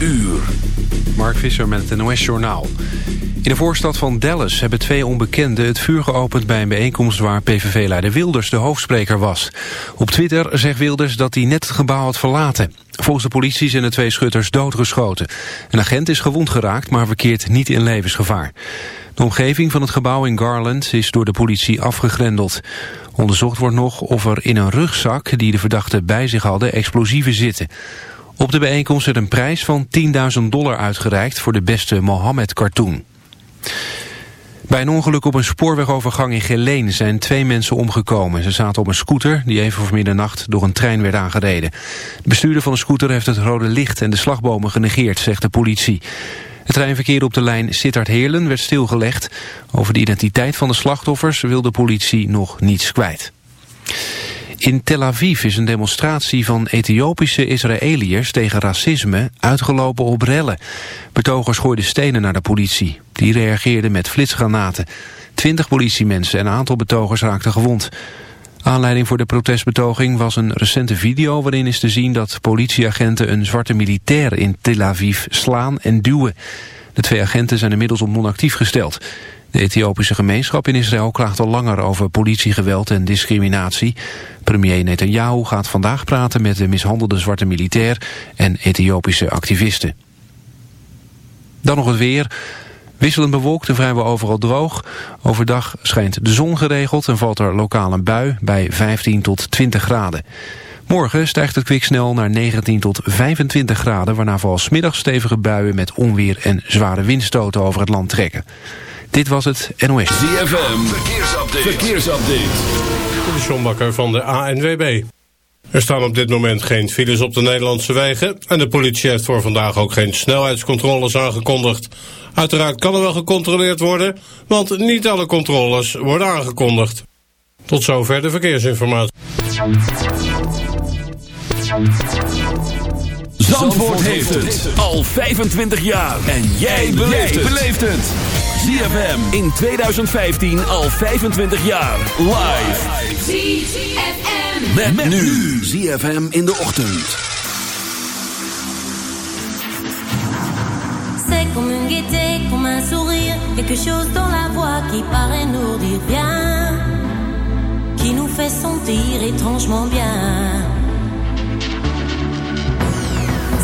uur. Mark Visser met het NOS Journaal. In de voorstad van Dallas hebben twee onbekenden het vuur geopend... bij een bijeenkomst waar PVV-leider Wilders de hoofdspreker was. Op Twitter zegt Wilders dat hij net het gebouw had verlaten. Volgens de politie zijn de twee schutters doodgeschoten. Een agent is gewond geraakt, maar verkeert niet in levensgevaar. De omgeving van het gebouw in Garland is door de politie afgegrendeld. Onderzocht wordt nog of er in een rugzak die de verdachten bij zich hadden explosieven zitten. Op de bijeenkomst werd een prijs van 10.000 dollar uitgereikt voor de beste Mohammed-cartoon. Bij een ongeluk op een spoorwegovergang in Geleen zijn twee mensen omgekomen. Ze zaten op een scooter die even voor middernacht door een trein werd aangereden. De bestuurder van de scooter heeft het rode licht en de slagbomen genegeerd, zegt de politie. Het treinverkeer op de lijn Sittard-Heerlen werd stilgelegd. Over de identiteit van de slachtoffers wil de politie nog niets kwijt. In Tel Aviv is een demonstratie van Ethiopische Israëliërs tegen racisme uitgelopen op rellen. Betogers gooiden stenen naar de politie. Die reageerden met flitsgranaten. Twintig politiemensen en een aantal betogers raakten gewond. Aanleiding voor de protestbetoging was een recente video waarin is te zien dat politieagenten een zwarte militair in Tel Aviv slaan en duwen. De twee agenten zijn inmiddels op non-actief gesteld. De Ethiopische gemeenschap in Israël klaagt al langer over politiegeweld en discriminatie. Premier Netanyahu gaat vandaag praten met de mishandelde zwarte militair en Ethiopische activisten. Dan nog het weer. Wisselend bewolkt en vrijwel overal droog. Overdag schijnt de zon geregeld en valt er lokaal een bui bij 15 tot 20 graden. Morgen stijgt het kwik snel naar 19 tot 25 graden... waarna vooral smiddags stevige buien met onweer en zware windstoten over het land trekken. Dit was het NOS. ZFM, verkeersupdate. verkeersupdate. De Sjombakker van de ANWB. Er staan op dit moment geen files op de Nederlandse wegen... en de politie heeft voor vandaag ook geen snelheidscontroles aangekondigd. Uiteraard kan er wel gecontroleerd worden... want niet alle controles worden aangekondigd. Tot zover de verkeersinformatie. Zandvoort heeft het al 25 jaar. En jij beleeft het. ZFM in 2015 al 25 jaar. Live. ZFM. Met, met nu. ZFM in de ochtend. C'est comme une gaieté, comme un sourire. Quelque chose dans la voix qui paraît nous dire bien. Qui nous fait sentir étrangement bien.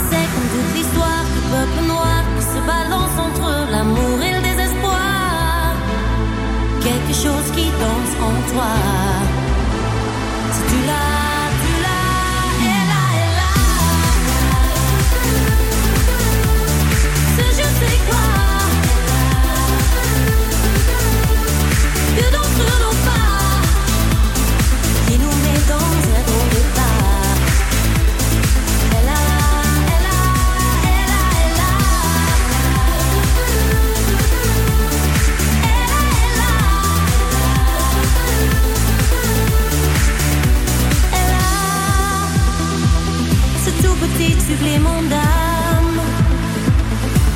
C'est comme toute l'histoire du peuple noir quelque chose qui danse en toi. Si tu l'as, tu l'as, elle a, supplément d'âme.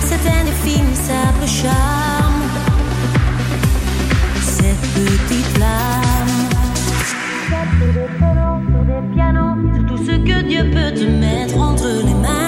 C'est indéfinissable charme. Cette petite flamme. Sur des pianos, sur tout ce que Dieu peut te mettre entre les mains.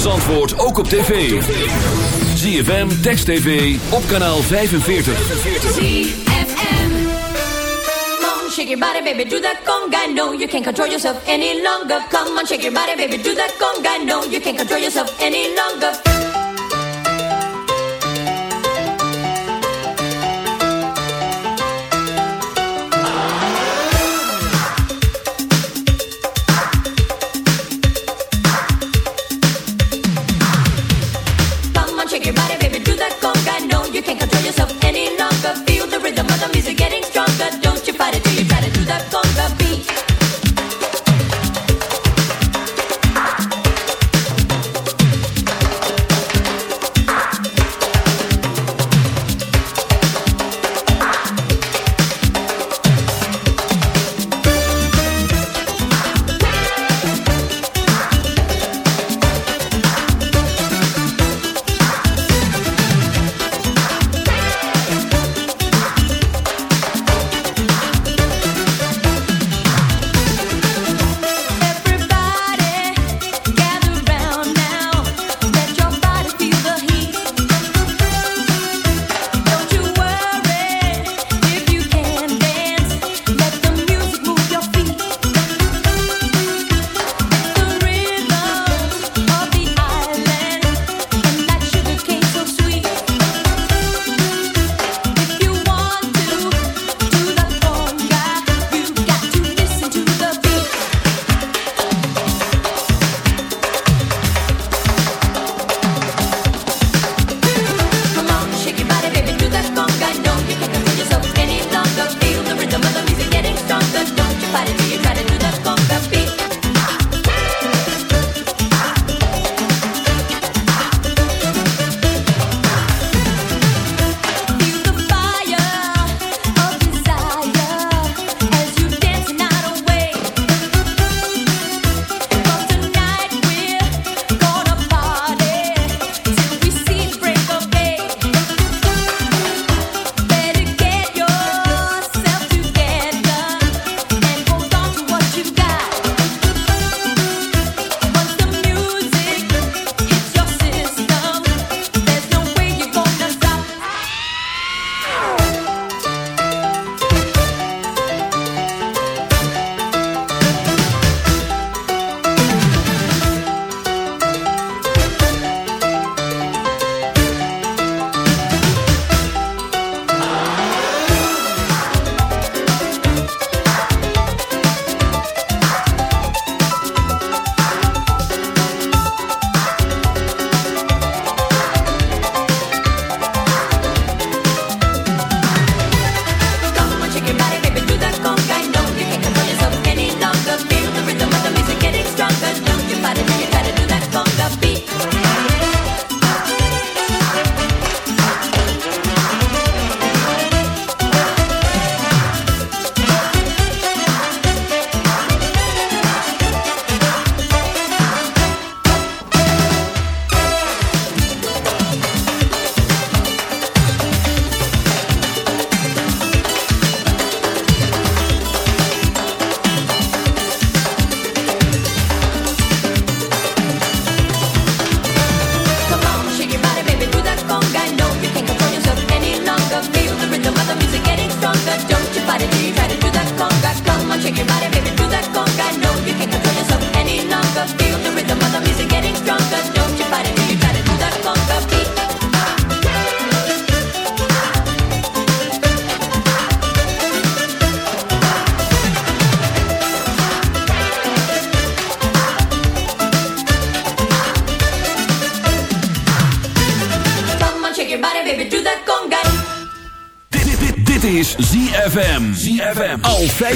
van Zandvoort ook op tv. ZFM, Text TV, op kanaal 45. ZFM Come on, shake your body, baby, do that conga. No, you can't control yourself any longer. Come on, shake your body, baby, do that conga. No, you can't control yourself any longer.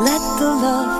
Let the love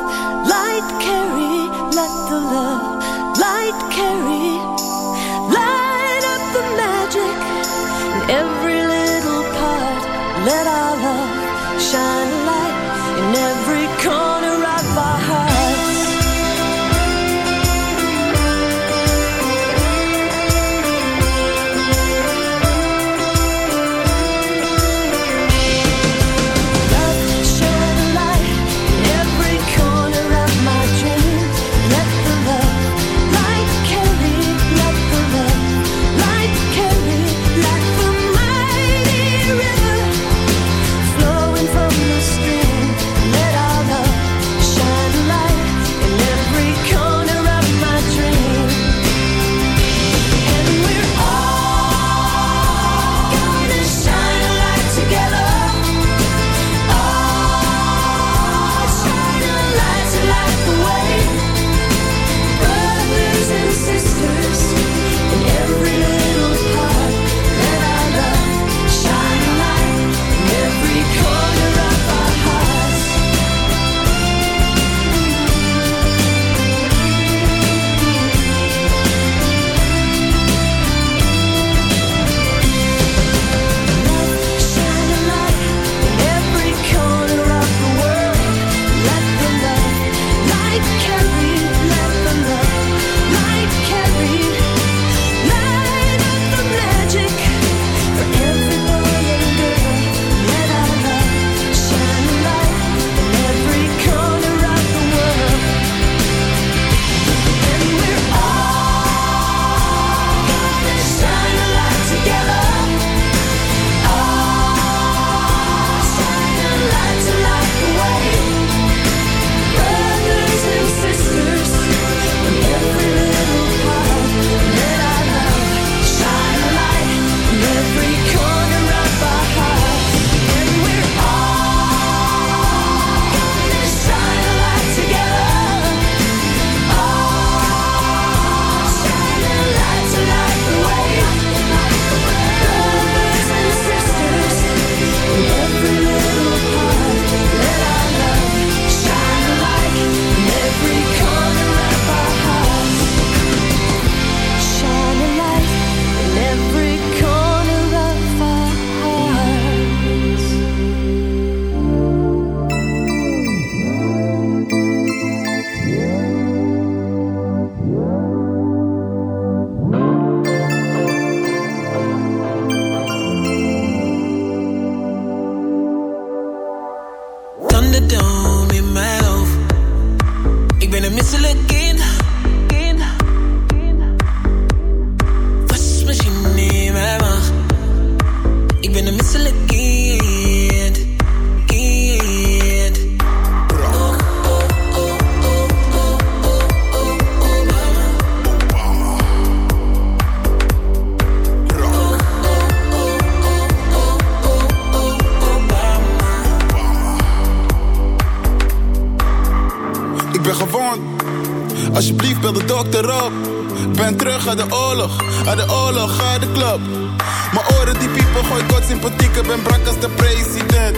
Maar oren die piepen, gooi god sympathiek, ik ben brak als de president.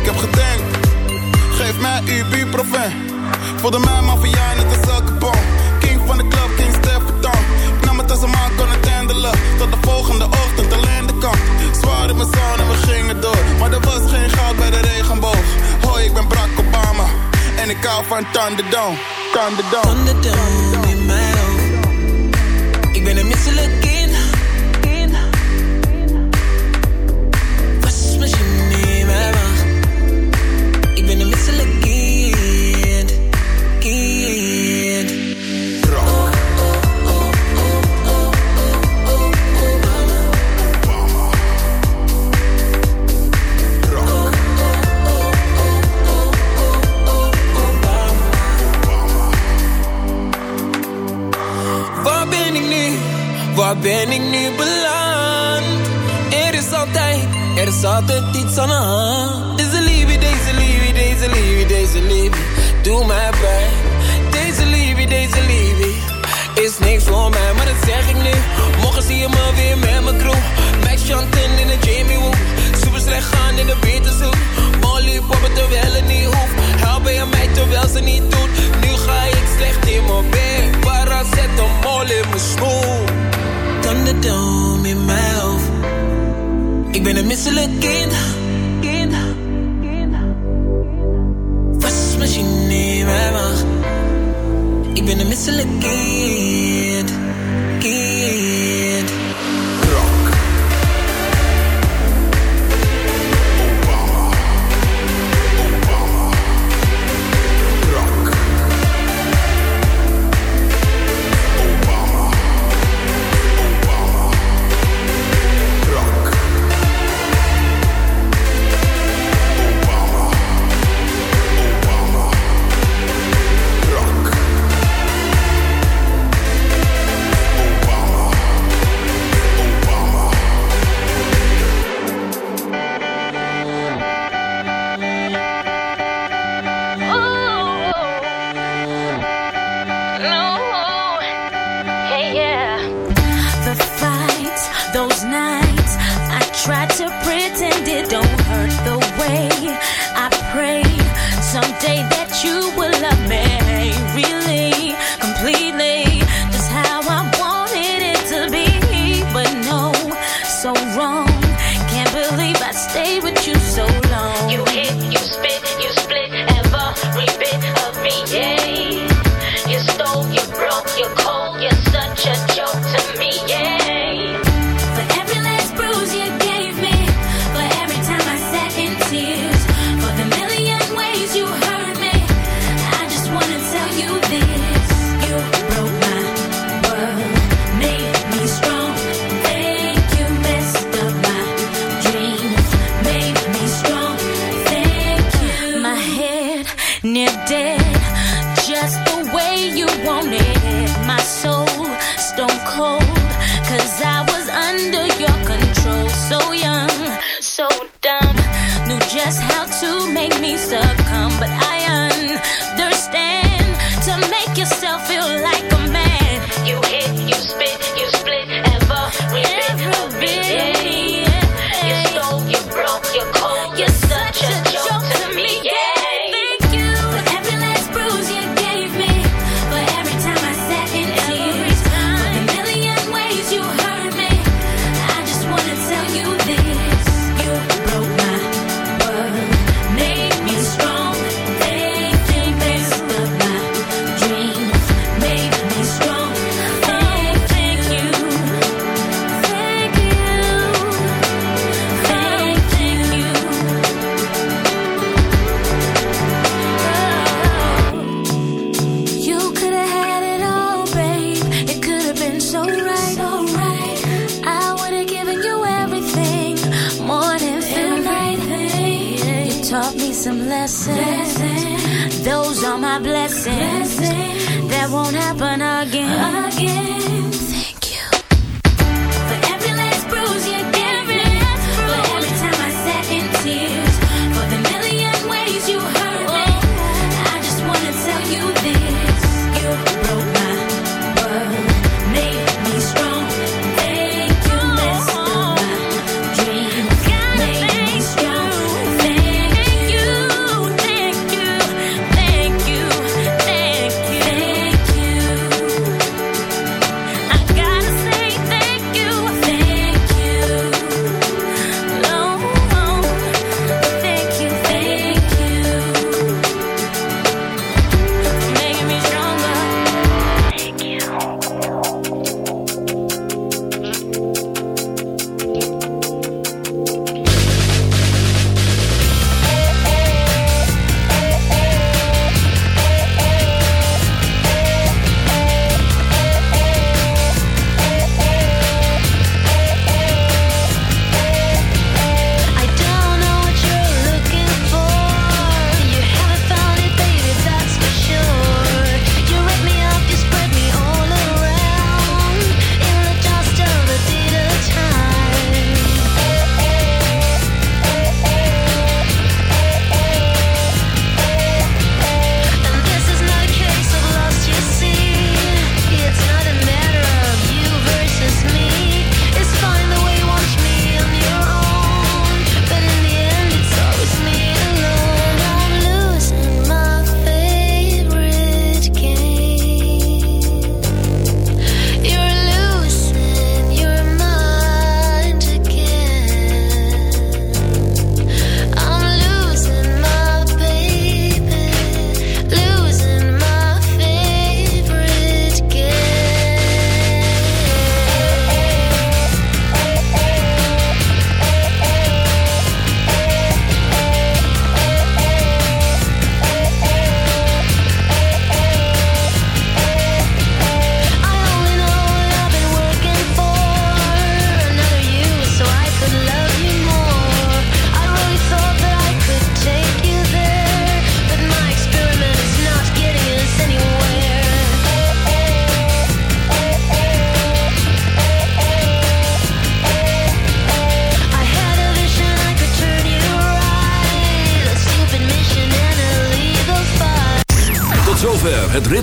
Ik heb gedenkt, geef mij uw buurproven. Voelde mij maffia, net een zakkenbom. King van de club, King Stefan. Ik nam het als een man kon het handelen. Tot de volgende ochtend alleen de kant. Zwaar in mijn zon en we gingen door. Maar er was geen goud bij de regenboog. Hoi, ik ben brak Obama. En ik hou van Thunderdome, Thunderdome. Thunderdome, in Ik ben een misselijk tetița n-am misselijk in.